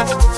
Thank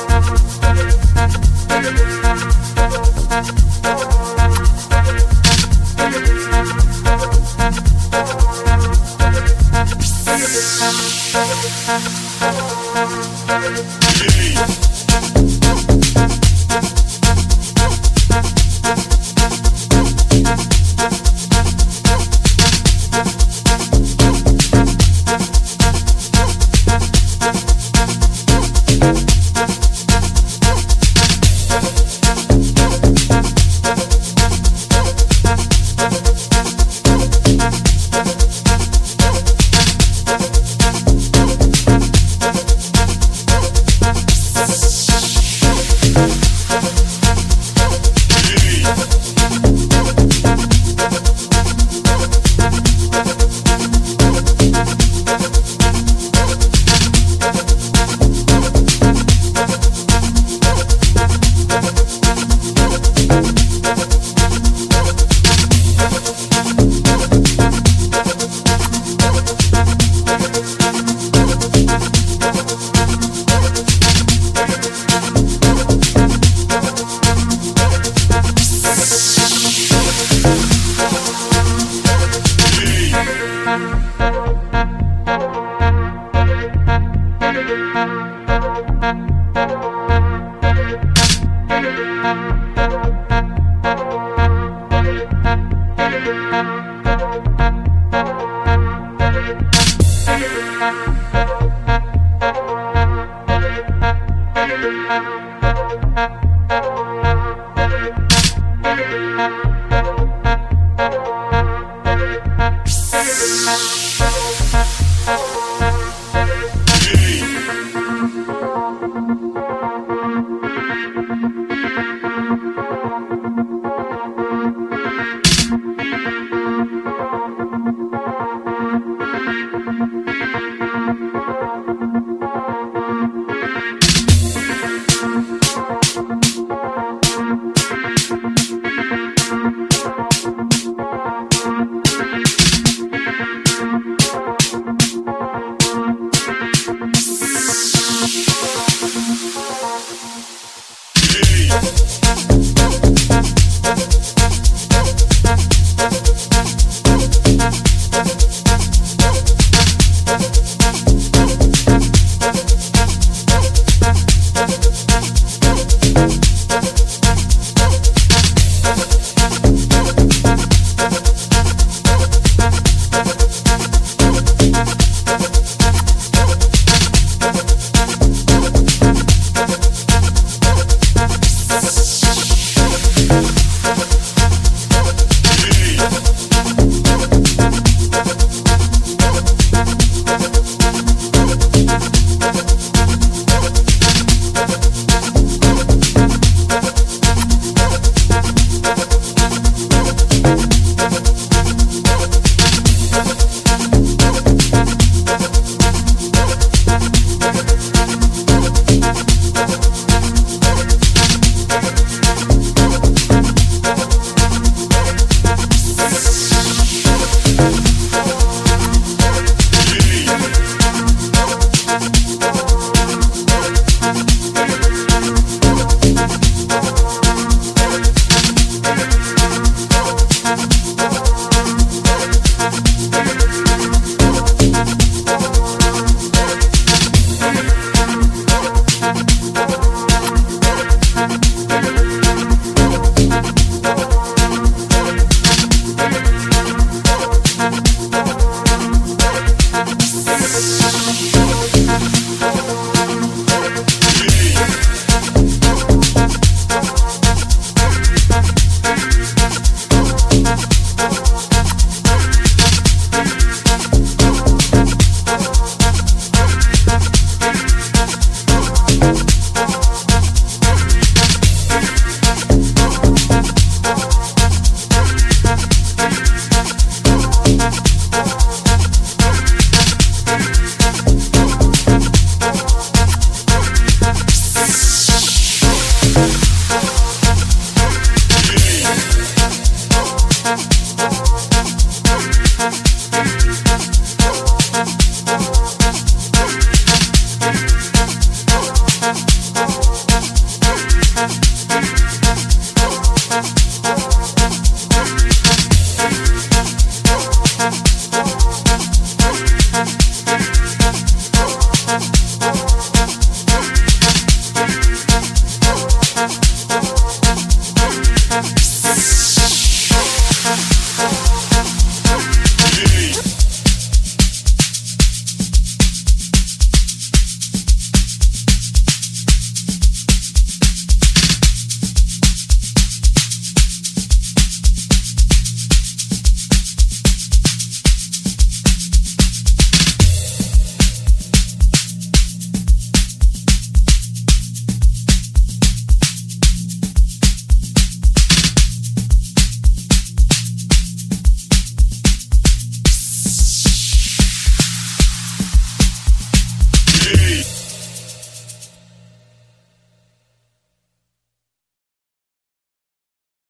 Thank you.